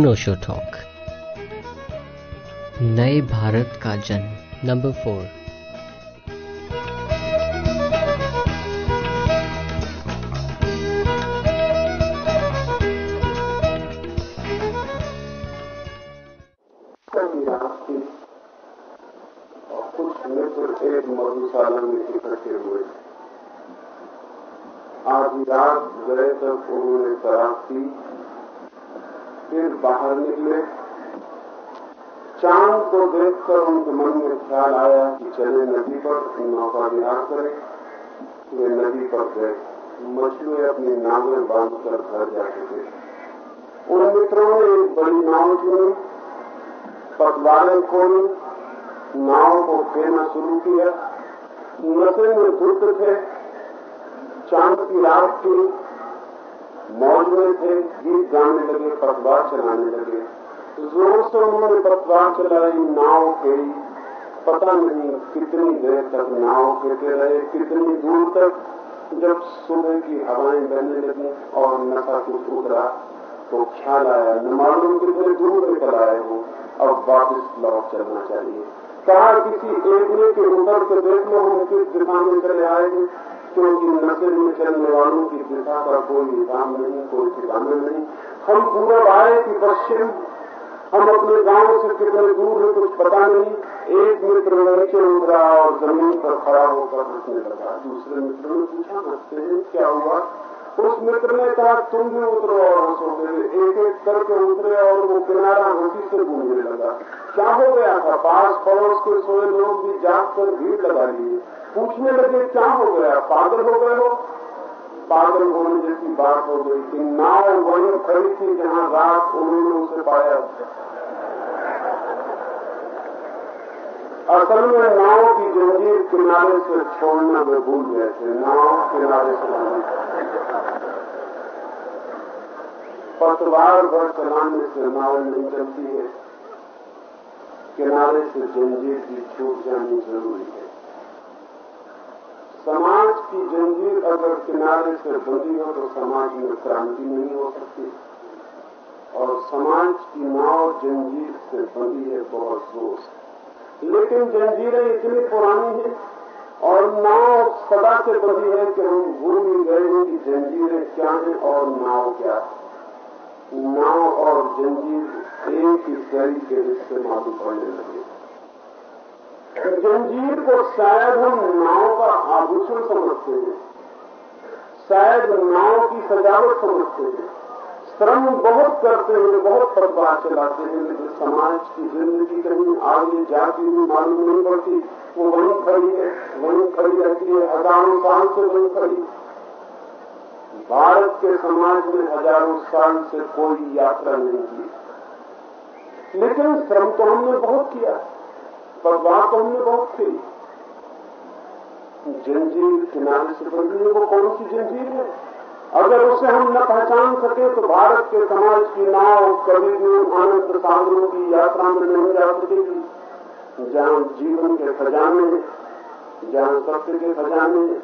अनोशो talk नए भारत का जन्म नंबर फोर आधी रात गए तक उन्होंने शराब पी फिर बाहर निकले। चाँद को देखकर उनके मन में ख्याल आया कि चले नदी पर नौका विहार करें। वे नदी पर गए। मछलुए अपनी नावें बांधकर घर जाते थे उन मित्रों ने एक बड़ी नाव चुनी, पतवारें खोली, नाव को फेरना शुरू किया। नशे में धुत थे। चाँद की रात थी मौज में थे गीत गाने लगे पतवार चलाने लगे। ज़ोर से उन्होंने पतवार चलाई नाव गई पता नहीं कितनी देर तक नाव फेंके रहे, कितनी दूर तक जब सुबह की हवाएँ बहने लगी और नशा कुछ उतरा तो ख्याल आया, न मालूम कितने दूर निकल आए हो, अब वापस लौट चलना चाहिए। कहा किसी एक ने के ऊपर से देख लो हम किस दिशा में चले आएँगे क्योंकि नशे में चलने वालों की दिशा का कोई हिसाब नहीं कोई ठिकाना नहीं हम पूरा आए कि पश्चिम हम अपने गाँव से कितने दूर है कुछ पता नहीं एक मित्र नीचे उतरा और ज़मीन पर खड़ा होकर हंसने लगा दूसरे मित्र ने पूछा हँसते हैं क्या हुआ उस मित्र ने कहा तुम भी उतरो और हंसोगे एक एक करके उतरे और वो किनारा हँसी से गूंजने लगा क्या हो गया था पास पड़ोस के सोए लोग भी जाग कर भीड़ लगा लिए पूछने लगे, क्या हो गया? पागल हो गए हो? पागल होने जैसी बात हो गई कि नाव वहीं खड़ी थी जहाँ रात उन्होंने उसे पाया। असल में नाव की जंजीर किनारे से छोड़ना वे भूल गए थे। नाव किनारे से पतवार भर चलाने से नाव नहीं चलती है। किनारे से जंजीर की छूट जानी ज़रूरी है। समाज की जंजीर अगर किनारे से बंधी हो तो समाज में क्रांति नहीं हो सकती। और समाज की नाव जंजीर से बंधी है, बहुत ज़ोर से लेकिन जंजीरें इतनी पुरानी हैं और नाव सदा से बंधी है कि हम भूल ही गए हैं कि जंजीरें क्या हैं और नाव क्या है। नाव और जंजीर एक ही शरीर के हिस्से मालूम पड़ने लगे। जंजीर को शायद हम नाव का आभूषण समझते हैं। शायद नाव की सजावट समझते हैं। श्रम बहुत करते हैं, बहुत पतवार चलाते हैं, लेकिन समाज की ज़िंदगी कहीं आगे जाती हुई मालूम नहीं पड़ती। वो वहीं खड़ी है, वहीं खड़ी रहती है, हज़ारों साल से वहीं खड़ी। भारत के समाज में हज़ारों साल से कोई यात्रा नहीं की। लेकिन श्रम तो हमने बहुत किया। पतवार तो हमने बहुत खेली जंजीर किनारे से बंधी है वो कौन सी जंजीर है? अगर उसे हम न पहचान सके तो भारत के समाज की नाव कभी भी आनंद सागरों की यात्रा में नहीं जा सकेगी। जहाँ जीवन के खजाने, जहाँ सत्य के खजाने,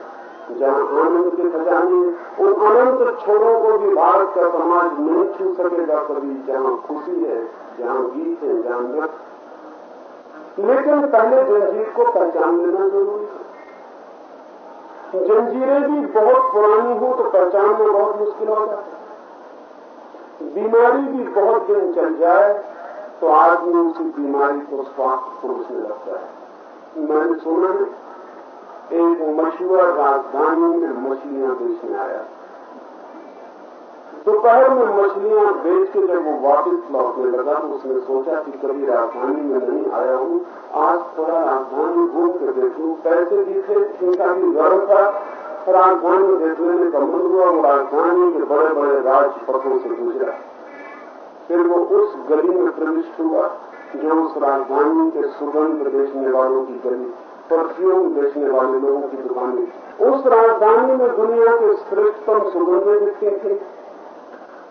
जहाँ आनंद के खजाने, उन अनंत छोरों को भी भारत का समाज नहीं छू सकेगा कभी। जहाँ खुशी है, जहाँ गीत है, जहाँ नृत्य लेकिन पहले जंजीर को पहचान लेना ज़रूरी है जंजीरें भी बहुत पुरानी हो तो पहचानना बहुत मुश्किल हो जाता है। बीमारी भी बहुत दिन चल जाए तो आदमी उसी बीमारी को स्वास्थ्य समझने लगता है। मैंने सुना है, एक मछुआ राजधानी में मछलियाँ बेचने आया दोपहर में मछलियाँ बेच के जब वो वापस लौटने लगा तो उसने सोचा कि कभी राजधानी में नहीं आया हूँ। आज थोड़ा राजधानी घूम के देख। लू पैसे भी थे, इनका भी गर्व था। राजधानी देखने में संबंध हुआ वो राजधानी के बड़े बड़े राजपथों से गुजरा। फिर वो उस गली में प्रविष्ट हुआ जो उस राजधानी के सुगंध बेचने वालों की गली, परफ्यूम बेचने वाले लोगों की दुकानें। उस राजधानी में दुनिया के श्रेष्ठतम सुगंधें दिखती थी।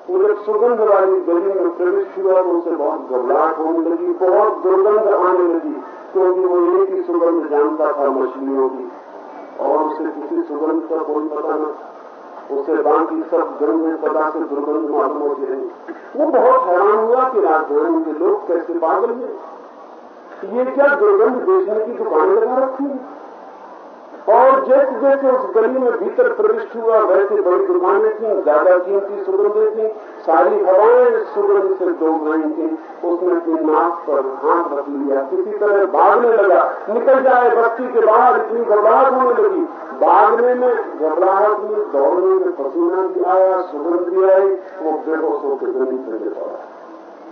जब सुगंध वाली गली में प्रवेश हुआ उसे बहुत घबराहट होने लगी, बहुत दुर्गंध आने लगी, क्योंकि वो एक ही सुगंध जानता था मछलियों की। और उसे किसी सुगंध का कोई पता न उसे बाकी सब गंदे सदा से दुर्गंध मालूम होती रही। वो बहुत हैरान हुआ कि राजधानी के लोग कैसे पागल हैं। ये क्या दुर्गंध बेचने की दुकान लगा रखी है? और जैसे जैसे उस गली में भीतर प्रविष्ट हुआ, वैसे बड़ी दुकानें थी, ज़्यादा कीमती सुगंधें थी, सारी हवाएँ सुगंध से डूब रही थी। उसने अपनी नाक पर हाथ रख लिया। किसी तरह भागने लगा। निकल जाए बस्ती के बाहर, इतनी घबराहट होने लगी। भागने में घबराहट में दौड़ने में पसीना भी आया, सुगंध भी आई, वो बेहोश होकर ज़मीन पर गिर पड़ा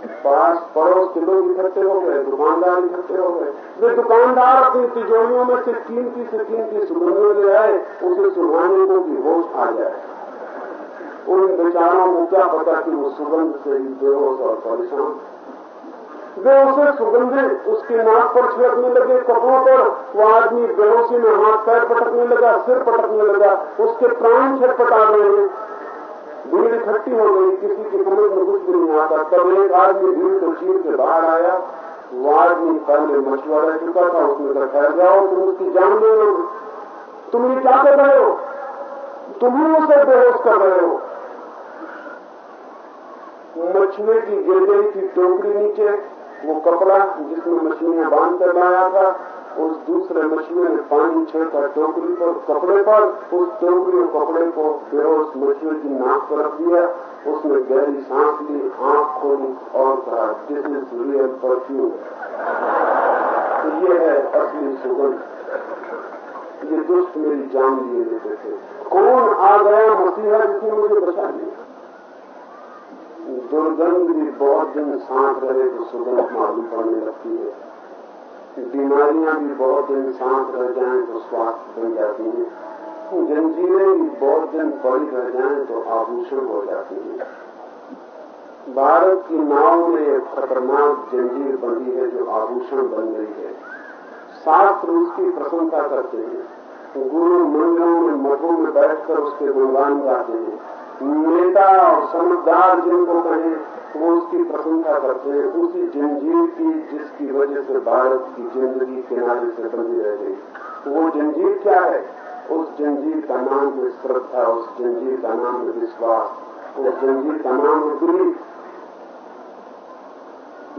पास पड़ोस के लोग इकट्ठे हो गए, दुकानदार इकट्ठे हो गए। जो दुकानदार अपनी तिजोरियों में से कीमती से कीमती सुगंधों ले आए, उसे सुहाने को भी होश आ जाए उन बेचारों को क्या पता कि वो सुगंध से ही बेहोश और परेशान। वे उसे सुगंधे, उसके नाक पर छिड़कने लगे, कपड़ों पर। वो आदमी बेहोशी में हाथ पैर पटकने लगा, सिर पटकने लगा। उसके प्राण छटपटा रहे हैं। भीड़ इकट्ठी हो गई, किसी की समझ में कुछ भी नहीं आता तब एक आदमी भीड़ चीर के बाहर आया वो आदमी पहले मछुआ रह चुका था, उसने कहा, ठहर जाओ, तुम उसकी जान ले लो। तुम ये क्या कर रहे हो? तुम ही उसे बेहोश कर रहे हो। मछुए की गिर गई थी टोकरी नीचे, वो कपड़ा जिसमें मछलियाँ बाँध कर लाया था उस दूसरे मछुए ने पानी छिड़का टोकरी पर कपड़े पर, उस टोकरी और कपड़े को बेहोश मछुए की नाक पर रख दिया। उसने गहरी सांस ली, आँख खोली और कहा दिस इज़ रियल परफ्यूम ये है असली सुगंध। ये दुष्ट मेरी जान लिए देते थे। कौन आ गया मसीहा जिसने मुझे बचा लिया? दुर्गंध भी बहुत दिन सांस रहे तो सुगंध मालूम पड़ने लगती है। बीमारियाँ भी बहुत दिन सांस रह जाएँ तो स्वास्थ्य बन जाती हैं। जंजीरें भी बहुत दिन पड़ी रह जाएँ तो आभूषण हो जाती हैं। भारत की नाव में एक खतरनाक जंजीर बंधी है जो आभूषण बन गई है। शास्त्र उसकी प्रशंसा करते हैं। गुरु मंदिरों में मठों में बैठकर उसके गुणगान गाते हैं। नेता और समझदार जिनको कहे, वो उसकी प्रशंसा करते हैं। उसी जंजीर की जिसकी वजह से भारत की ज़िंदगी किनारे से बंधी रह गई। वो जंजीर क्या है? उस जंजीर का नाम है श्रद्धा, उस जंजीर का नाम है विश्वास, उस जंजीर का नाम है दिलीप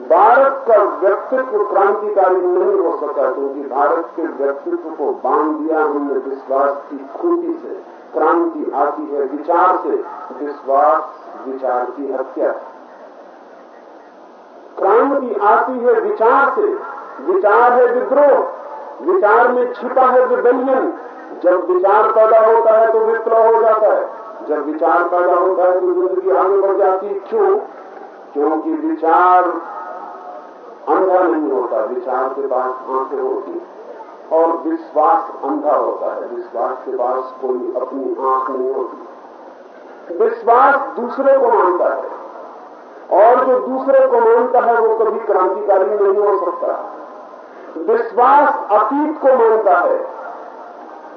भारत का व्यक्तित्व क्रांतिकारी नहीं हो सका, क्योंकि भारत के व्यक्तित्व को बाँध दिया हमने विश्वास की खूंटी से। क्रांति आती है, विचार से विश्वास विचार की हत्या। क्रांति आती है विचार से, विचार है विद्रोह, विचार में छिपा है विबंधन। जब विचार पैदा होता है तो विप्लव हो जाता है। जब विचार पैदा होता है तो ज़िंदगी आगे बढ़ जाती है। क्यों? क्योंकि विचार अंधा नहीं होता, विचार के पास आँखें होती और विश्वास अंधा होता है। विश्वास के पास कोई अपनी आँख नहीं होती। विश्वास दूसरे को मानता है। और जो दूसरे को मानता है, वो कभी क्रांतिकारी नहीं हो सकता। विश्वास अतीत को मानता है।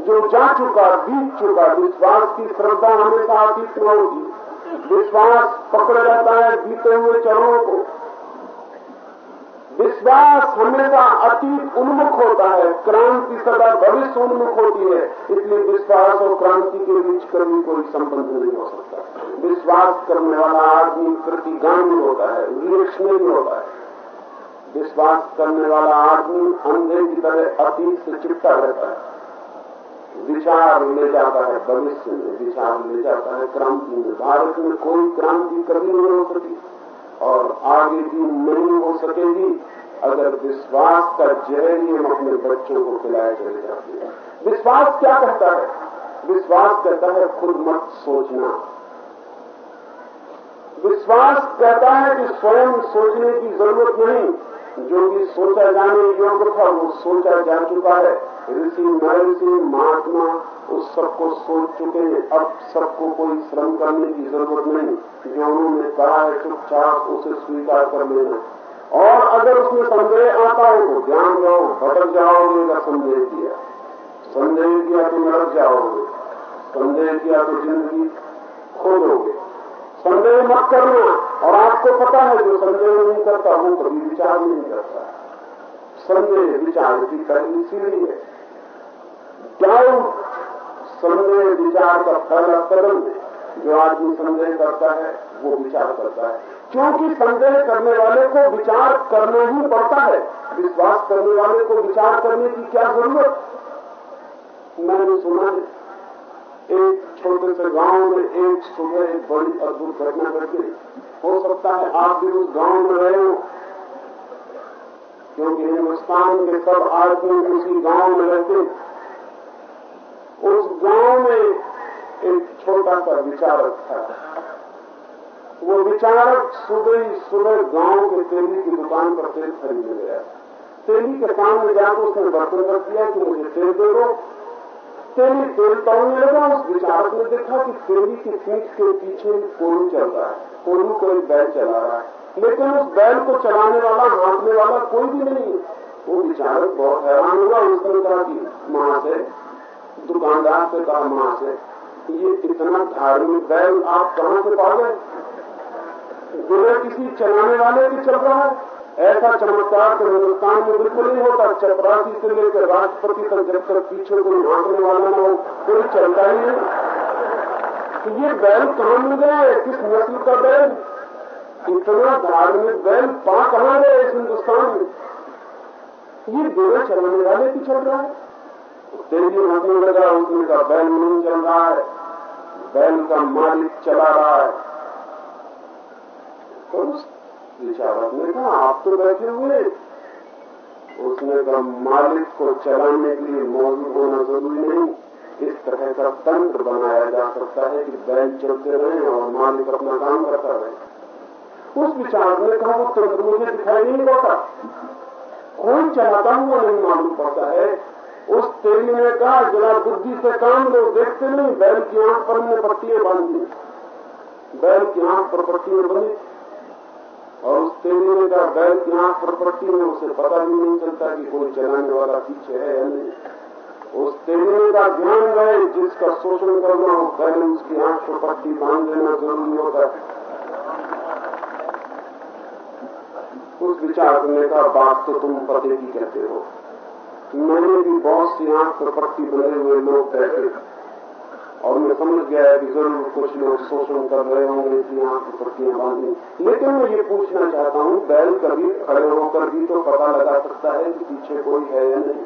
जो जा चुका बीत चुका, विश्वास की श्रद्धा हमेशा अतीत में होगी विश्वास पकड़े रहता है बीते हुए चरणों को। विश्वास हमेशा अतीत उन्मुख होता है। क्रांति सदा भविष्य उन्मुख होती है। इसलिए विश्वास और क्रांति के बीच कभी कोई संबंध नहीं हो सकता। विश्वास करने वाला आदमी प्रतिगामी होता है रिएक्शनरी होता है। विश्वास करने वाला आदमी अंधे की तरह अतीत से चिपटा रहता है। विचार ले जाता है, भविष्य में विचार ले जाता है, क्रांति में। भारत में कोई क्रांति कभी नहीं हो सकी और आगे भी नहीं हो सकेगी अगर विश्वास का जहर ही हम अपने बच्चों को खिलाया चले जाते हैं विश्वास क्या कहता है? विश्वास कहता है, खुद मत सोचना। विश्वास कहता है कि स्वयं सोचने की ज़रूरत नहीं। जो भी सोचा जाने योग्य था, वो सोचा जा चुका है। ऋषि महर्षि महात्मा उस सबको सोच चुके हैं। अब सबको कोई श्रम करने की ज़रूरत नहीं। जो उन्होंने कहा है चुपचाप उसे स्वीकार कर लेना। और अगर उसमें संदेह आता हो तो ध्यान जाओ, भटक जाओगे या संदेह किया। संदेह किया तो मर जाओगे। संदेह किया तो ज़िंदगी खो दोगे। संदेह मत करना। और आपको पता है जो संदेह नहीं करता, वो कभी विचार नहीं करता। संदेह विचार की पहली सीढ़ी है। डाउट संदेह विचार का पहला कदम जो आदमी संदेह करता है, वो विचार करता है। क्योंकि संदेह करने वाले को विचार करना ही पड़ता है। विश्वास करने वाले को विचार करने की क्या ज़रूरत? मैंने सुना है, एक छोटे से गाँव में एक सुबह एक बड़ी अद्भुत घटना घट। गई हो सकता है आप भी उस गाँव में रहे हो। क्योंकि हिंदुस्तान के सब आदमी उसी गाँव में रहते उस गाँव में एक छोटा सा विचारक था। वो विचारक सुबह ही सुबह गाँव के तेली की दुकान पर तेल खरीदने गया। तेली के सामने जाकर उसने बर्तन रख दिया कि मुझे तेल दे दो। तेली तेल लगा, उस विचारक ने देखा कि तेली की पीठ के पीछे कोलू चल रहा है कोलू कोई बैल चला रहा है। लेकिन उस बैल को चलाने वाला हाँकने वाला कोई भी नहीं वो विचारक बहुत हैरान हुआ, उसने कहा कि, माँ से, दुकानदार से कहा, माँ से, ये इतना धार्मिक बैल आप कहाँ से पा गए? बिना किसी चलाने वाले भी चल रहा है। ऐसा चमत्कार तो हिंदुस्तान में बिल्कुल नहीं होता। चपरासी से लेकर राष्ट्रपति तक जब तक पीछे कोई हाँकने वाला ना हो, कोई चलता ही नहीं। तो ये बैल कहाँ मिल गया किस नस्ल का बैल इतना धार्मिक बैल पा कहाँ गए इस हिंदुस्तान में? ये बिना चलाने वाले भी चल रहा है। तेज़ी हंसने लगा उसने कहा बैल नहीं चल रहा है। बैल का मालिक चला रहा है। तो उस विचारक ने कहा, आप तो बैठे हुए उसने कहा, मालिक को चलाने के लिए मौजूद होना ज़रूरी नहीं। इस तरह का तंत्र बनाया जा सकता है कि बैल चलते रहे और मालिक अपना काम करता रहे। उस विचार ने कहा, वो तंत्र मुझे दिखाई नहीं पड़ता कौन चलाता हुआ नहीं मालूम पड़ता है। उस तेली ने कहा, जरा बुद्धि से काम लो, देखते नहीं, बैल की आँख पर हमने पट्टियाँ बाँध। बैल की आँख पर पट्टियाँ बनी। और उस ने कहा बैल की आँख में उसे पता भी नहीं चलता कि कोई चलाने वाला पीछे है या नहीं. उस तेली का ध्यान रहे, जिसका शोषण करना हो, पहले उसकी आँख पर पट्टी बाँध देना ज़रूरी होता है. उस विचार करने का बात तो तुम पते की कहते हो। मैंने भी बहुत सी आँख पर पट्टी बने हुए लोग बैठे और मैं समझ गया कि ज़रूर कुछ लोग शोषण कर रहे होंगे इसलिए आँख की पट्टियाँ बांधी। लेकिन मैं ये पूछना चाहता हूँ, बैल कभी खड़े होकर भी तो पता लगा सकता है कि पीछे कोई है या नहीं।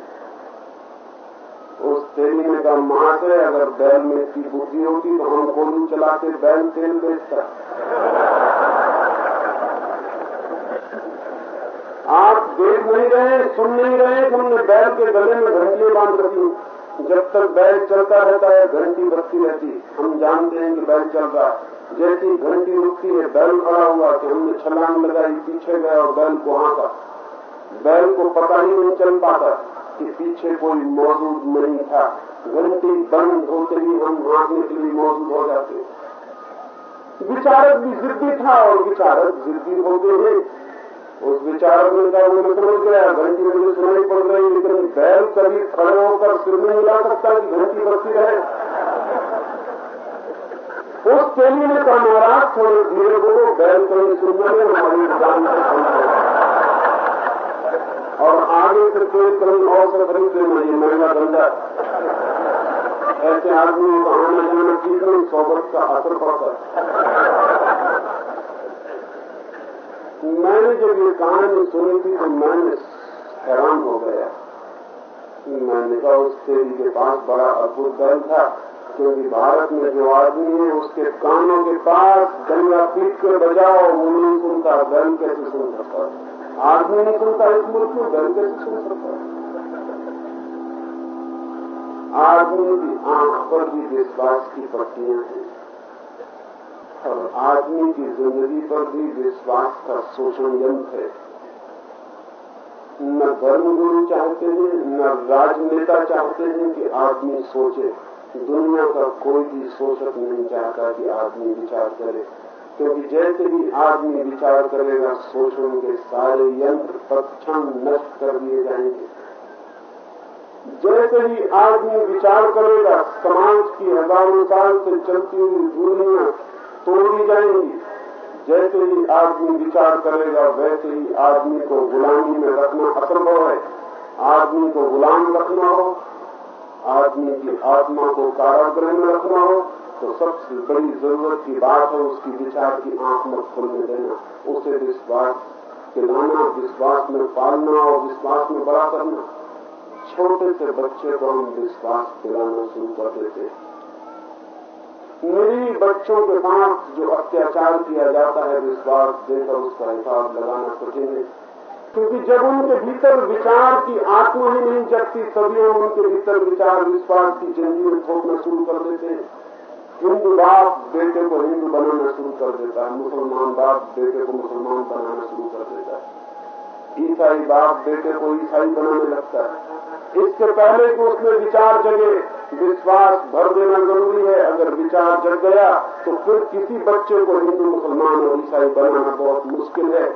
उस तेली ने कहा माँ से अगर बैल में इतनी बुद्धि होती तो हम गोलू चला के बैल तेल बेचता आप देख नहीं रहे, सुन नहीं रहे कि हमने बैल के गले में घंटियाँ बाँध रखी जब तक बैल चलता रहता है, घंटी बजती रहती हम जानते हैं कि बैल चल रहा है। जैसी घंटी रुकती है, बैल खड़ा हुआ कि हमने छलांग लगाई, पीछे गए और बैल को हाँका। बैल को पता ही नहीं चल पाता कि पीछे कोई मौजूद नहीं था। घंटी बंद होते ही हम हाँकने के लिए मौजूद हो जाते विचारक भी जिद्दी था और विचारक जिद्दी होते हैं। उस विचार ने कहा वो मैं समझ गया घंटी मुझे सुनाई पड़ रही लेकिन बैल कभी खड़े होकर सिर में हिला सकता कि घंटी बरती रहे। उस तेली ने कहा, महाराज, थोड़े धीरे बोलो, बैल कहीं सुनना में हमारी जान और आगे से कोई कहीं और से खरीद देना ये महँगा धंधा ऐसे आदमी का आना जाना ठीक नहीं सोबत का असर पड़ता है। मैंने जब ये कहानी सुनी थी तो मैंने हैरान हो गया। मैंने कहा उस तेरी के पास बड़ा अद्भुत दल था, क्योंकि भारत में जो आदमी है, उसके कानों के पास गंगा पीट के बजाओ वो नहीं सुनता बैल कैसे सुन सकता आदमी नहीं सुनता इस मुल्क में बैल कैसे सुन सकता आदमी की आँख पर भी विश्वास की पट्टियाँ हैं। और आदमी की ज़िंदगी पर भी विश्वास का शोषण यंत्र है। न धर्मगुरु चाहते हैं, न राजनेता चाहते हैं कि आदमी सोचे। दुनिया का कोई भी शोषक नहीं चाहता कि आदमी विचार करे। क्योंकि जैसे भी आदमी विचार करेगा, शोषण के सारे यंत्र तत्क्षण नष्ट कर दिए जाएँगे। जैसे ही आदमी विचार करेगा, समाज की हज़ारों साल से चलती हुई दुनिया तोड़ी जाएँगी। जैसे ही आदमी विचार करेगा, वैसे ही आदमी को गुलामी में रखना असंभव है। आदमी को गुलाम रखना हो, आदमी की आत्मा को कारागृह में रखना हो तो सबसे बड़ी ज़रूरत की बात है उसकी विचार की आँख मत खोलने देना। उसे विश्वास दिलाना, विश्वास में पालना और विश्वास में बड़ा करना। छोटे से बच्चे को हम विश्वास दिलाना शुरू कर देते मेरी बच्चों के साथ जो अत्याचार किया जाता है विश्वास देकर उसका हिसाब लगाना कठिन क्योंकि जब उनके भीतर विचार की आत्मा ही नहीं जगती सदियों उनके भीतर विचार, विश्वास की जंजीर थोपना शुरू कर देते हैं। हिंदू बाप बेटे को हिंदू बनाना शुरू कर देता है, मुसलमान बाप बेटे को मुसलमान बनाना शुरू कर देता है। ईसाई बाप बेटे को ईसाई बनाने लगता है। इसके पहले कि उसमें विचार जगे, विश्वास भर देना ज़रूरी है। अगर विचार जग गया तो फिर किसी बच्चे को हिंदू मुसलमान और ईसाई बनाना बहुत मुश्किल है।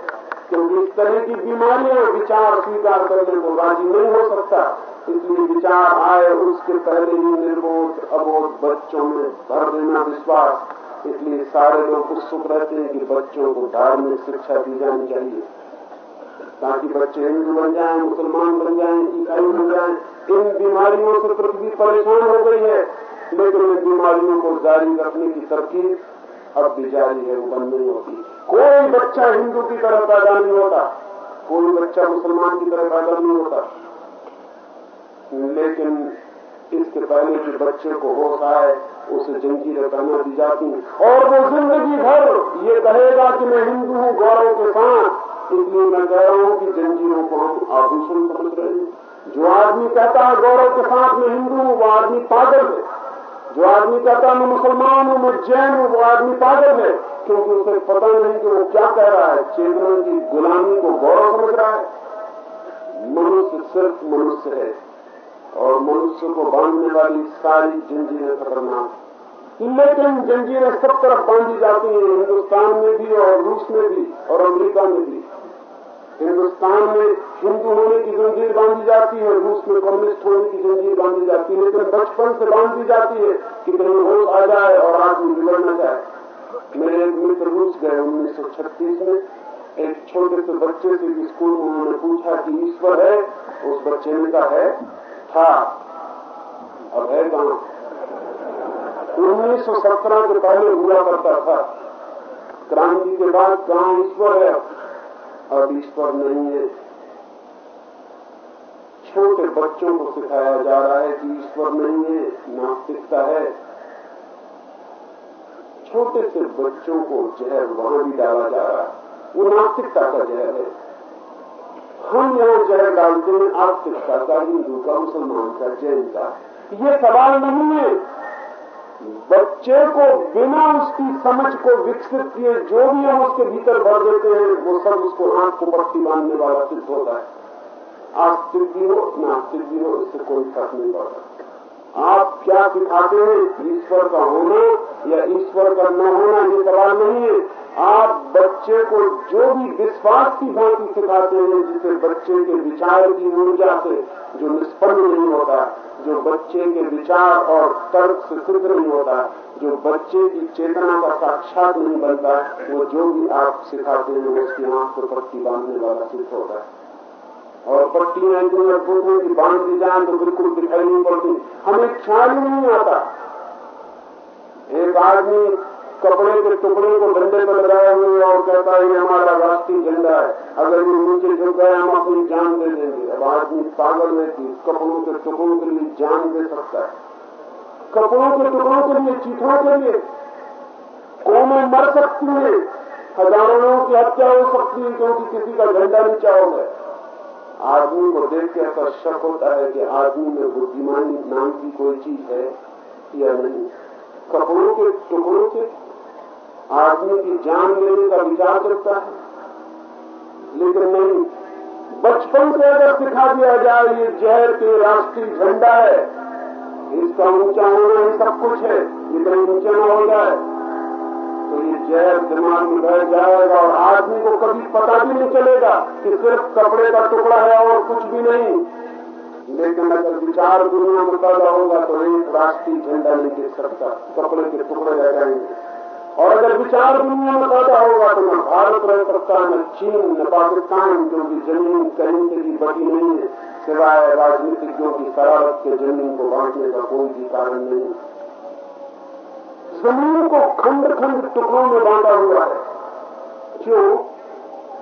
क्योंकि इस तरह की बीमारियाँ विचार स्वीकार करने को राज़ी नहीं हो सकता। इसलिए विचार आए, उसके पहले ही निर्बोध, अबोध बच्चों में भर देना विश्वास। इसलिए सारे लोग उत्सुक रहते हैं कि बच्चों को धार्मिक शिक्षा दी जानी चाहिए। ताकि बच्चे हिंदू बन जाए, मुसलमान बन जाए, ईसाई बन जाए, इन बीमारियों से पृथ्वी परेशान हो गई है। लेकिन इन बीमारियों को जारी रखने की तरकीब अब भी जारी है, वो बंद नहीं होती। कोई बच्चा हिंदू की तरह पैदा नहीं होता, कोई बच्चा मुसलमान की तरह पैदा नहीं होता। लेकिन इसके पहले कि बच्चे को होश आए, उसे जंजीरें पहना दी जाती और वो ज़िंदगी भर ये कहेगा कि मैं हिंदू हूँ, गौरव के साथ। इसलिए मैं कह रहा कि जंजीरों को हम आभूषण समझ रहे हैं। जो आदमी कहता है गौरव के साथ में हिंदू हूँ वो आदमी पागल है। जो आदमी कहता मैं मुसलमान हूँ, मैं जैन हूँ, वो आदमी पागल है। क्योंकि उसे पता नहीं कि वो क्या कह रहा है। चेतना की गुलामी को गौरव समझ रहा है। मनुष्य सिर्फ़ मनुष्य है। और मनुष्य को बांधने वाली सारी जंजीरें खतरनाक लेकिन जंजीरें सब तरफ़ बांधी जाती हैं, हिंदुस्तान में भी और रूस में भी और अमेरिका में भी। हिंदुस्तान में हिंदू होने की जंजीर बांधी जाती है, रूस में कम्युनिस्ट होने की जंजीर बांधी जाती है, लेकिन बचपन से बांधी जाती है कि कहीं होश आ जाए और आदमी बिगड़ न जाए। मेरे एक मित्र रूस गए उन्नीस सौ छत्तीस में, एक छोटे से बच्चे से स्कूल में उन्होंने पूछा कि ईश्वर है, उस बच्चे ने है, था। अब है कहा? उन्नीस सौ सत्रह के पहले हुआ करता था। क्रांति के बाद कहा ईश्वर है, अब ईश्वर नहीं है। छोटे बच्चों को सिखाया जा रहा है कि ईश्वर नहीं है, नास्तिकता है। छोटे से बच्चों को जहर वहाँ भी डाला जा रहा है। वो नास्तिकता का जहर है। हम यहाँ जहर डालते हैं, आस्तिकता का हिंदू का, मुसलमान का, जैन का। ये सवाल नहीं है। बच्चे को बिना उसकी समझ को विकसित किए जो भी हम उसके भीतर भर देते हैं, वो सब उसको आँख को पट्टी बांधने वाला सिद्ध होता है। आस्तिक भी हो नास्तिक भी हो, इससे कोई फ़र्क नहीं पड़ता। आप क्या सिखाते हैं? ईश्वर का होना या ईश्वर का न होना ये सवाल नहीं है। आप बच्चे को जो भी विश्वास की भांति सिखाते हैं, जिसे बच्चे के विचार की ऊर्जा से जो निष्पन्न नहीं होता जो बच्चे के विचार और तर्क से सिद्ध नहीं होता, जो बच्चे की चेतना का साक्षात नहीं बनता, वो जो भी आप सिखाते हैं उसकी आँख को पट्टी बांधने वाला सिद्ध होता है। और पट्टियाँ इतनी अद्भुत हैं कि बाँध दी जाए तो बिल्कुल दिखाई नहीं पड़ती। हमें ख्याल नहीं आता। एक आदमी कपड़े के टुकड़े को डंडे पर लगाए हुए और कहता है, ये हमारा राष्ट्रीय झंडा है। अगर ये नीचे गिर गए, हम अपनी जान दे देंगे। अब आदमी पागल है कि कपड़ों के टुकड़ों के लिए जान दे सकता है। कपड़ों के टुकड़ों के लिए चीथों के लिए कौमें मर सकती है? हज़ारों लोगों की हत्या हो सकती है, क्योंकि किसी का झंडा नीचा हो गया। आदमी को देख के ऐसा शक होता है कि आदमी में बुद्धिमानी नाम की कोई चीज़ है या नहीं। कपड़ों के टुकड़ों से आदमी की जान लेने का विचार करता है। लेकिन नहीं, बचपन से अगर सिखा दिया जाए, ये जहर के राष्ट्रीय झंडा है, इसका ऊँचा होना ही सब कुछ है कहीं ऊँचा न हो जाए तो ये जहर दिमाग में बैठ जाएगा और आदमी को कभी पता भी नहीं चलेगा कि सिर्फ़ कपड़े का टुकड़ा है और कुछ भी नहीं। लेकिन अगर विचार दुनिया में पैदा होगा तो एक राष्ट्रीय झंडा गिर सकता कपड़े के टुकड़े रह जाएँगे। और अगर विचार दुनिया में पैदा होगा तो न भारत रह सकता न चीन न पाकिस्तान क्योंकि ज़मीन कहीं से भी बड़ी नहीं है, सिवाय राजनीतिज्ञों की शरारत के ज़मीन को बांटने का कोई भी कारण नहीं ज़मीन को खंड खंड टुकड़ों में बांटा हुआ है। क्यों?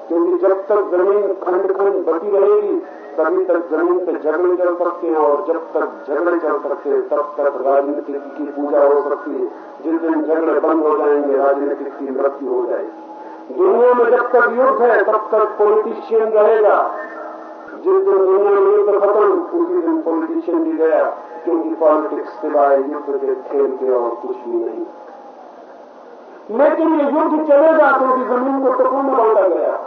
क्योंकि जब तक ज़मीन खंड खंड बटी रहेगी तभी तक ज़मीन पे झगड़े चल सकते हैं और जब तक झगड़े चल सकते हैं, तब तक राजनीतिक की पूजा हो सकती है। जिस दिन झगड़े बंद हो जाएँगे, राजनीतिक की मृत्यु हो जाएगी। दुनिया में जब तक युद्ध है, तब तक पॉलिटिशियन रहेगा। जिस दिन दुनिया में युद्ध खत्म, उसी दिन पॉलिटिशियन भी गया, क्योंकि पॉलिटिक्स सिवाय युद्ध के खेल के और कुछ भी नहीं। लेकिन ये युद्ध चलेगा, क्योंकि ज़मीन को टुकड़ों में बांटा गया?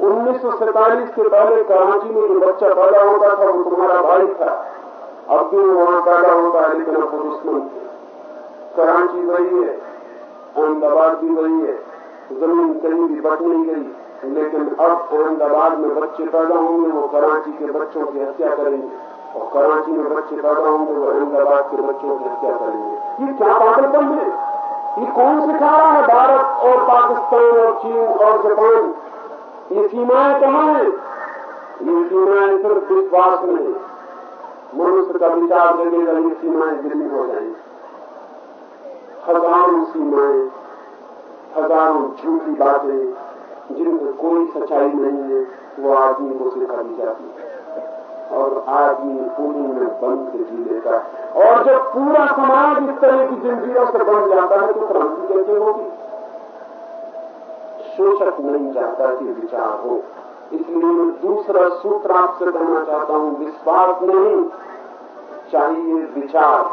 उन्नीस सौ सैंतालीस के पहले कराची में जो बच्चा पैदा होता था, वो तुम्हारा भाई था। अब भी वो वहाँ पैदा होता है, लेकिन अब दुश्मन कराची वही है, अहमदाबाद भी वही है। ज़मीन कहीं भी बट नहीं गई, लेकिन अब अहमदाबाद में बच्चे पैदा होंगे, वो कराची के बच्चों की हत्या करेंगे। और कराची में बच्चे पैदा होंगे, वो अहमदाबाद के बच्चों की हत्या करेंगे। ये क्या पागलपन है? ये कौन सिखा रहा है भारत और पाकिस्तान और चीन और जापान? ये सीमाएँ कहाँ है ये सीमाएँ सिर्फ़ विश्वास में। है मनुष्य का विचार लगेगा ये सीमाएँ गिरनी हो जाएँगी हज़ारों सीमाएँ, हज़ारों झूठी बातें, जिनमें कोई सच्चाई नहीं है, वो आदमी को सिखा दी जाती है। और आदमी पूरी में बंद के जी लेता है। और जब पूरा समाज इस तरह की जंजीरों से बन जाता है तो क्रांति कैसे होगी शोषक नहीं चाहता कि विचार हो। इसलिए मैं दूसरा सूत्र आपसे कहना चाहता हूँ, विश्वास नहीं, चाहिए विचार।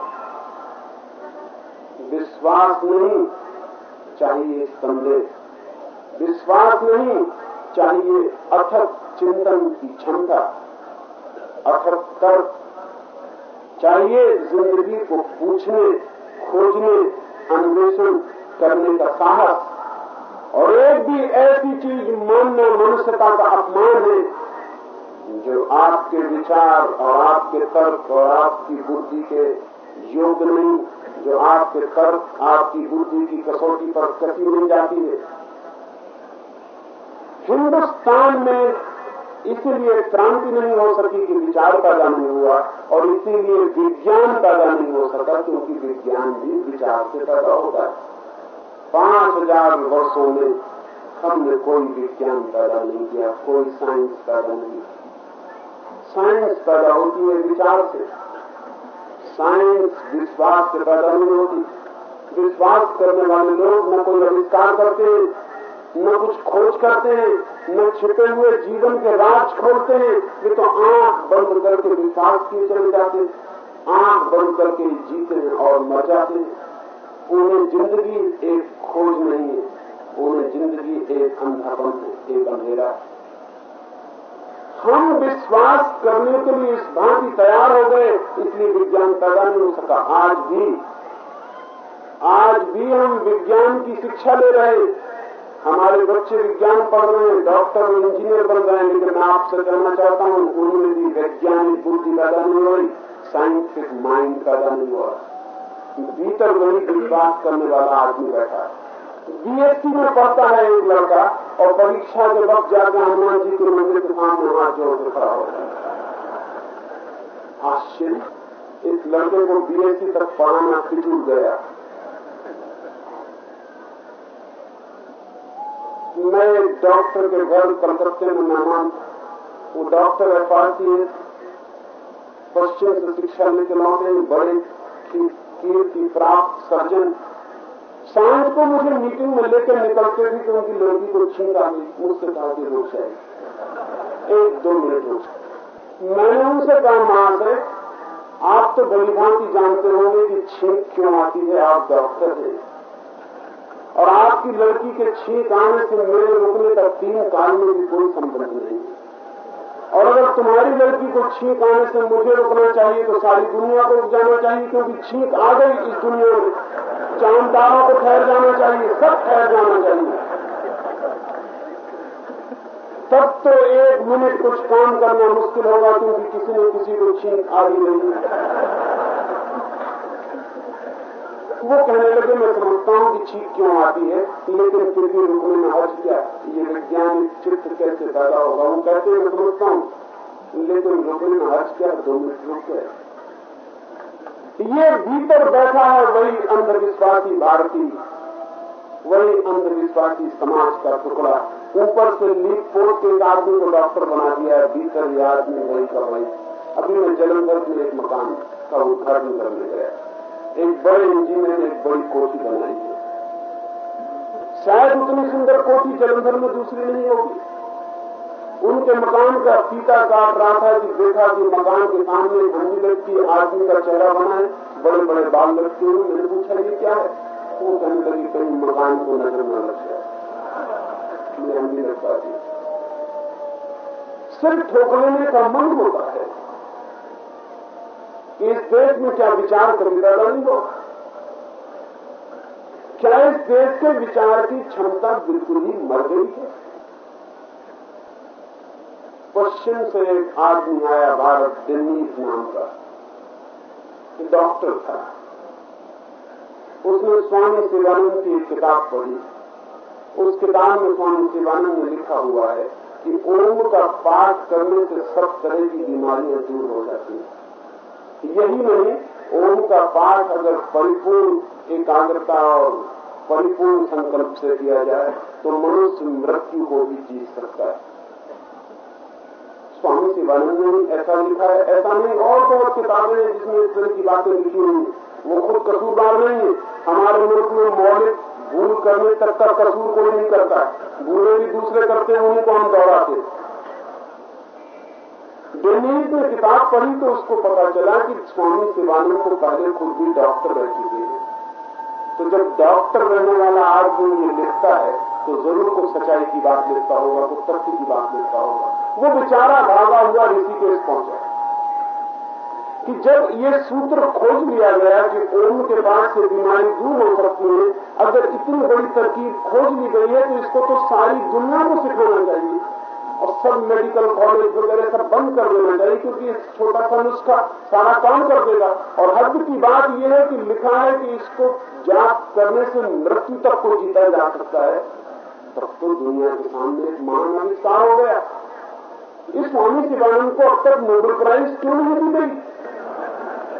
विश्वास नहीं, चाहिए संदेश विश्वास नहीं, चाहिए अथक चिंतन की क्षमता। अथक तर्क। चाहिए ज़िंदगी को पूछने, खोजने, अन्वेषण करने का साहस। और एक भी ऐसी चीज़ मानना मनुष्यता का अपमान है जो आपके विचार और आपके तर्क और आपकी बुद्धि के योग नहीं, जो आपके तर्क, आपकी बुद्धि की कसौटी पर कसी नहीं जाती है। हिंदुस्तान में इसीलिए क्रांति नहीं हो सकी कि विचार पैदा नहीं हुआ और इसीलिए विज्ञान पैदा नहीं हो सका, क्योंकि विज्ञान भी विचार से पैदा होता है। पाँच हज़ार वर्षों में हमने कोई विज्ञान पैदा नहीं किया, कोई साइंस पैदा नहीं किया। साइंस पैदा होती है विचार से। साइंस विश्वास से पैदा नहीं होती। विश्वास करने वाले लोग न कोई आविष्कार करते हैं, न कुछ खोज करते हैं, न छिपे हुए जीवन के राज खोलते हैं वे तो आँख बंद करके विश्वास किए चले जाते हैं। आँख बंद करके जीते हैं और मर जाते हैं। उन्हें ज़िंदगी एक खोज नहीं है। उन्हें ज़िंदगी एक अंधापन है, एक अंधेरा। हम विश्वास करने के लिए इस भांति तैयार हो गए, इसलिए विज्ञान पैदा नहीं हो सका। आज भी आज भी हम विज्ञान की शिक्षा ले रहे हमारे बच्चे विज्ञान पढ़ रहे हैं, डॉक्टर और इंजीनियर बन रहे हैं, लेकिन मैं आपसे कहना चाहता हूँ उनमें भी वैज्ञानिक बुद्धि पैदा नहीं हो रही साइंटिफिक माइंड पैदा नहीं हो रहा भीतर वही विश्वास करने वाला आदमी बैठा है। बीएससी में पढ़ता है एक लड़का और परीक्षा के वक्त जाकर हनुमान जी के मंदिर के सामने हाथ जोड़ खड़ा हो आश्चर्य इस लड़के को बीएससी तक पढ़ाना फिजूल गया। मैं डॉक्टर के घर कलकत्ते में मेहमान वो डॉक्टर एफ़ आर सी पश्चिम से शिक्षा लेकर लौटे, बड़े कीर्ति, प्राप्त सर्जन साँझ को मुझे मीटिंग में लेकर निकलते थे कि उनकी लड़की को छींक मुझसे कहा कि रुक जाए एक, दो मिनट रुक मैंने उनसे कहा, माँ से, आप तो बड़ी भांति जानते होंगे कि छींक क्यों आती है, आप डॉक्टर हैं। और आपकी लड़की के छींक आने से मेरे रुकने तक तीन काल में भी कोई संबंध नहीं और अगर तुम्हारी लड़की को छींक आने से मुझे रुकना चाहिए तो सारी दुनिया को रुक जाना चाहिए, क्योंकि छींक आ गई इस दुनिया में। चाँद तारों को ठहर जाना चाहिए, सब ठहर जाना चाहिए। तब तो एक मिनट कुछ काम करना मुश्किल होगा, क्योंकि किसी न किसी को छींक आ ही नहीं वो कहने लगे, मैं समझता हूँ कि छींक क्यों आती है, लेकिन फिर भी रुकने में हर्ज क्या? ये वैज्ञानिक चित्र कैसे पैदा होगा? वो कहते हैं, मैं समझता हूँ, लेकिन रुकने में हर्ष क्या? दो मिनट रुक ये भीतर बैठा है वही अंधविश्वासी भारतीय, वही अंधविश्वासी समाज का टुकड़ा। ऊपर से लीप पोत के आदमी को डॉक्टर बना दिया है, भीतर ये आदमी वही का वही अभी मैं जलंधर में एक मकान का उद्घाटन करने गया। एक बड़े इंजीनियर ने एक बड़ी कोठी बनाई। है शायद उतनी सुंदर कोठी जलंधर में दूसरी नहीं होगी। उनके मकान का फीता काट रहा था कि देखा कि मकान के सामने अंधी व्यक्ति आदमी का चेहरा बना है। बड़े बड़े बाल लगते हुए मैंने पूछा, ये क्या है? वो कहने लगी, कहीं मकान को नज़र मैं अंधी लगता थी सिर का मन होता है। इस देश में क्या विचार पैदा नहीं होगा क्या इस देश के विचार की क्षमता बिल्कुल ही मर गई है? पश्चिम से एक आदमी आया भारत दिल्ली नाम का। डॉक्टर था। उसने स्वामी शिवानंद की एक किताब पढ़ी। उस किताब में स्वामी शिवानंद ने लिखा हुआ है कि ओम का पाठ करने से सब तरह की बीमारियाँ दूर हो जाती हैं। यही नहीं, ओम का पाठ अगर परिपूर्ण एकाग्रता और परिपूर्ण संकल्प से किया जाए तो मनुष्य मृत्यु को भी जीत सकता है। स्वामी शिवानंद ने ऐसा लिखा है। ऐसा नहीं, और बहुत किताबें हैं जिसमें इस तरह की बातें लिखी हुई वो खुद कसूरदार नहीं है। हमारे मुल्क में मौलिक भूल करने तक का कसूर कोई नहीं करता। भूले भी दूसरे करते हैं, उन्हीं को हम दोहराते डेनीज ने किताब पढ़ी तो उसको पता चला कि स्वामी शिवानंद को पहले खुद भी डॉक्टर रह चुके हैं। तो जब डॉक्टर रहने वाला आदमी ये लिखता है तो ज़रूर को सच्चाई की बात लिखता होगा तो तथ्य की बात लिखता होगा। वो बेचारा भागा हुआ ऋषिकेश पहुँचा। कि जब ये सूत्र खोज लिया गया कि ओम के बाद से बीमारी दूर हो सकती है, अगर इतनी बड़ी तरकीब खोज ली गई है तो इसको तो सारी दुनिया को सिखाना चाहिए। और सब मेडिकल कॉलेज वगैरह सब बंद कर देना चाहिए, क्योंकि छोटा सा नुस्खा सारा काम कर देगा। और हद की बात यह है कि लिखा है कि इसको जाँच करने से मृत्यु तक को जीता जा सकता है। तब तो दुनिया के सामने एक महान आविष्कार हो गया। इस स्वामी शिवानंद को अब तक नोबेल प्राइज क्यों नहीं दी गई?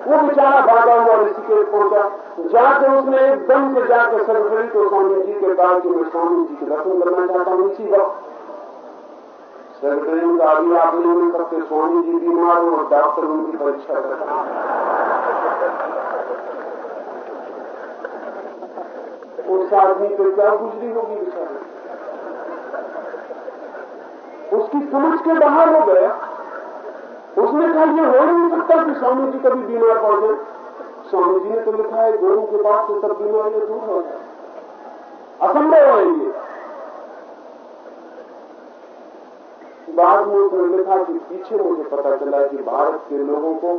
वो बेचारा भागा हुआ ऋषिकेश पहुँचा। जाके उसने एकदम से जाकर सेक्रेटरी को स्वामी जी के कहा कि मैं स्वामी जी की दर्शन करना चाहता हूँ, इसी वक्त सेक्रेटरी का अभी आप नहीं मिल सकते स्वामी जी बीमार हो और डॉक्टर उनकी परीक्षा करते उस आदमी को क्या गुजरी होगी बेचारे? उसकी समझ के बाहर हो गया। उसने कहा, ये हो नहीं सकता कि स्वामी जी कभी बीमार पड़ जाए। स्वामी जी ने तो लिखा है, गोरू के पास तो सब बीमारियाँ दूर हो जाए। असंभव है ये। बाद में उसने लिखा कि पीछे मुझे पता चला कि भारत के लोगों को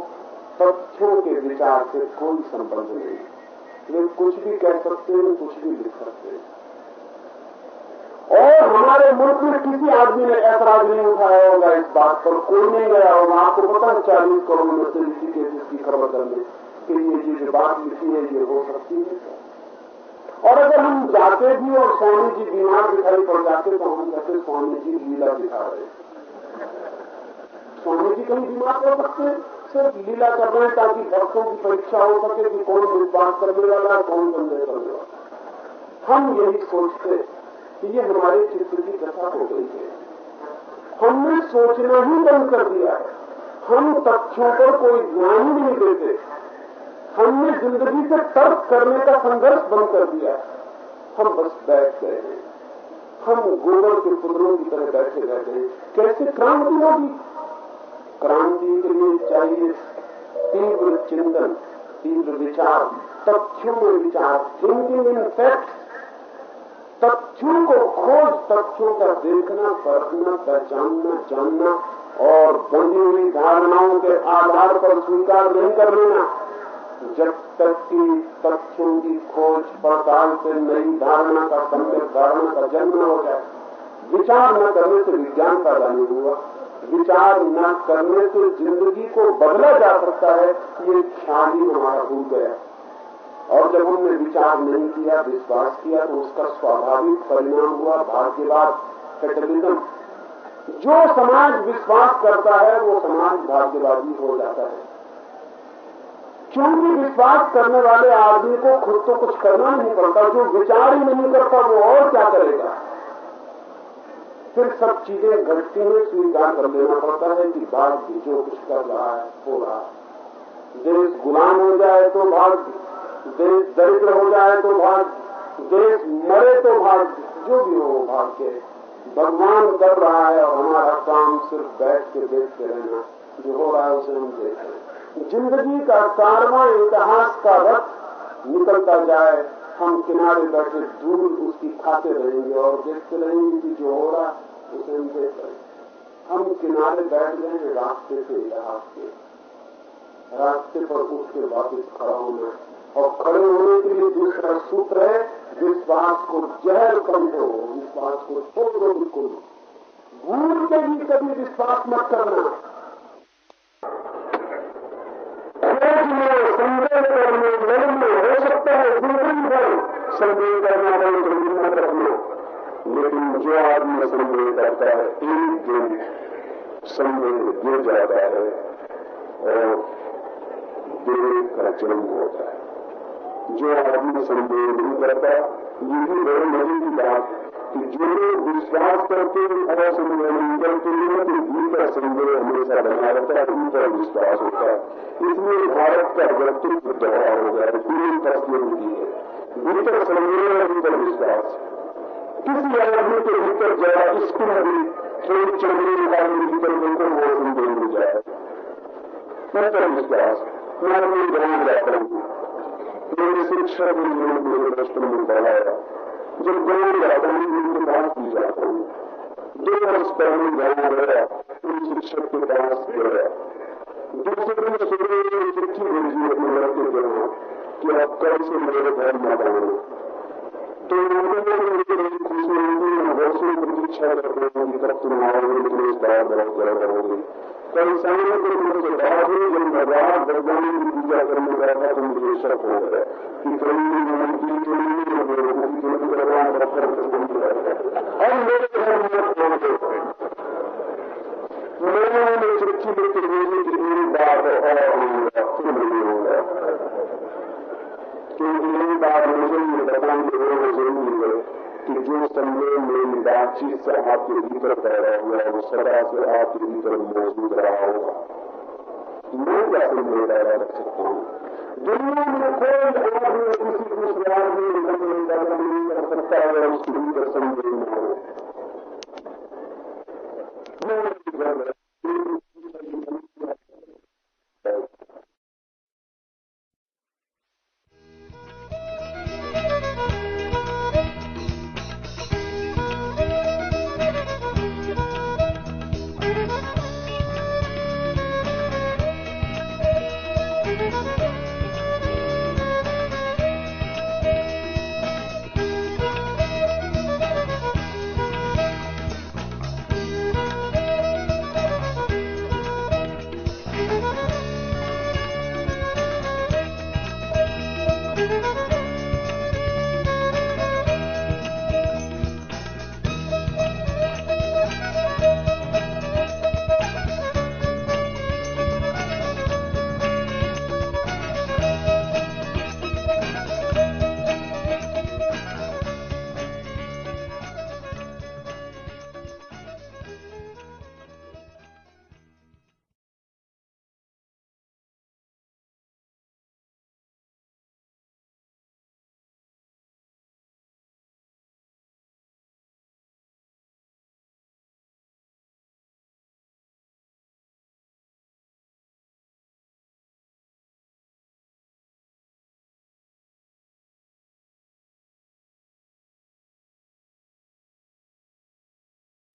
तथ्यों के विचार से कोई संबंध नहीं। वे कुछ भी कह सकते हैं, कुछ भी लिख सकते हैं। और हमारे मुल्क में किसी आदमी ने ऐतराज नहीं उठाया होगा इस बात पर, कोई नहीं गया होगा। आपको पता है चालीस करोड़ में से लिखी के जिसकी खबर करने कि ये जो बात लिखी है, ये हो सकती है। और अगर हम जाते भी और स्वामी जी बीमार दिखाई पड़ जाते तो हम कहते स्वामी जी लीला दिखा रहे स्वामी जी कहीं बीमार पड़ सकते हैं। सिर्फ़ लीला कर रहे हैं ताकि भक्तों की परीक्षा हो सके कि कौन विश्वास करने वाला है, कौन संदेह करने वाला हम यही सोचते कि ये हमारे चित्र की दशा हो गई है। हमने सोचना ही बंद कर दिया हम तथ्यों पर कोई ध्यान ही नहीं देते। हमने ज़िंदगी से तर्क करने का संघर्ष बंद कर दिया हम बस बैठ गए हैं। हम गोबर के पुत्रों की तरह बैठे रहते हैं। कैसे क्रांति होगी? क्रांति के लिए चाहिए तीव्र चिंतन, तीव्र विचार, तथ्यों में विचार थिंकिंग इन फैक्ट तथ्यों को खोज, तथ्यों का देखना परखना पहचानना, जानना और बनी हुई धारणाओं के आधार पर स्वीकार नहीं कर लेना। जब तक कि तथ्यों की खोज पड़ताल से नई धारणा का सम्यक धारणा का जन्म न हो जाए, विचार न करने से विज्ञान पैदा नहीं हुआ। विचार न करने से ज़िंदगी को बदला जा सकता है, ये ख्याल ही हमारा भूल गया। और जब हमने विचार नहीं किया, विश्वास किया तो उसका स्वाभाविक परिणाम हुआ। भाग्यवाद फेटलिज्म जो समाज विश्वास करता है, वो समाज भाग्यवादी हो जाता है। क्योंकि विश्वास करने वाले आदमी को खुद तो कुछ करना नहीं पड़ता, जो विचार ही नहीं करता, वो और क्या करेगा? फिर सब चीज़ें घटती में स्वीकार कर लेना पड़ता है कि भाग्य जो कुछ कर रहा है, हो रहा है। देश गुलाम हो जाए तो भाग्य देश दरिद्र हो जाए तो भाग्य देश मरे तो भाग्य जो भी हो भाग्य। भगवान कर रहा है और हमारा काम सिर्फ़ बैठ के देखते रहना, जो हो रहा है उसे हम देख रहे हैं। ज़िंदगी का कारवा इतिहास का रथ निकलता जाए हम किनारे बैठे दूर उसकी खाते रहेंगे और देखते रहेंगे कि जो हो रहा उसे हम देख रहे हम किनारे बैठ गए रास्ते से के रास्ते पर उठ के वापिस खड़ा होना और खड़े होने के लिए दूसरा सूत्र है, विश्वास को जहर समझो विश्वास को छोड़ो बिल्कुल। भूल के भी कभी विश्वास मत करना सोचने संदेह करने लड़ने हो सकता है ज़िंदगी भर संदेह करना बंद हिम्मत रखना लेकिन जो आदमी संदेह करता है, एक दिन संदेह गिर जाता है, और देह का जन्म होता है। जो आदमी संदेह नहीं करता, ये भी बड़े मज़े की बात कि जो लोग विश्वास करते और संदेह नहीं करते तो भीतर संदेह हमेशा बना रहता है, उनका विश्वास होता है। इसलिए भारत का व्यक्तित्व दोहरा हो गया है, पूरी फ़सलें होती है। भीतर और भीतर विश्वास किसी आदमी के भीतर जरा स्कूल भी थोड़ी चढ़ने निकालने भीतर बिल्कुल वो संदेह मिल जाए भीतर विश्वास मैं अपने ग्राम जाता हूँ मेरे शिक्षक ने मेरे बचपन में पढ़ाया जब गाँव जाता हूँ उनके पास भी जाता हूँ दो वर्ष पहले गाँव गया उन शिक्षक के पास गया दूसरे दिन सुबह चिट्ठी भेजी अपने लड़के के वहाँ कि आप कल से मेरे घर में आना तो उन्होंने मुझे खुशी हुई मैं वर्षों प्रतीक्षा करते हैं कि कब तुम आओगे लेकिन इस बार बहुत गड़बड़ होगी कई समय के मुझसे बात हुई जब मैं रात भगवान की पूजा करने गया था तो मुझे शक हो गया कि कहीं मंत्री के लिए भगवान पत्थर और मेरे घर में मैंने उन्हें चिट्ठी लिख भेजी कि एक बात और होगा फिर नहीं होगा क्योंकि यही बात मुझे ये बताने की ज़रूरी है कि जो संदेह मेरी बातचीत से आपके भीतर पैदा हुआ है, वो सदा से आपके भीतर मौजूद रहा होगा। मैं क्या संदेह पैदा रख सकता हूँ? दुनिया में कोई आदमी किसी को सवाल नहीं कर सकता है उसके भीतर संदेह न हो। Lord,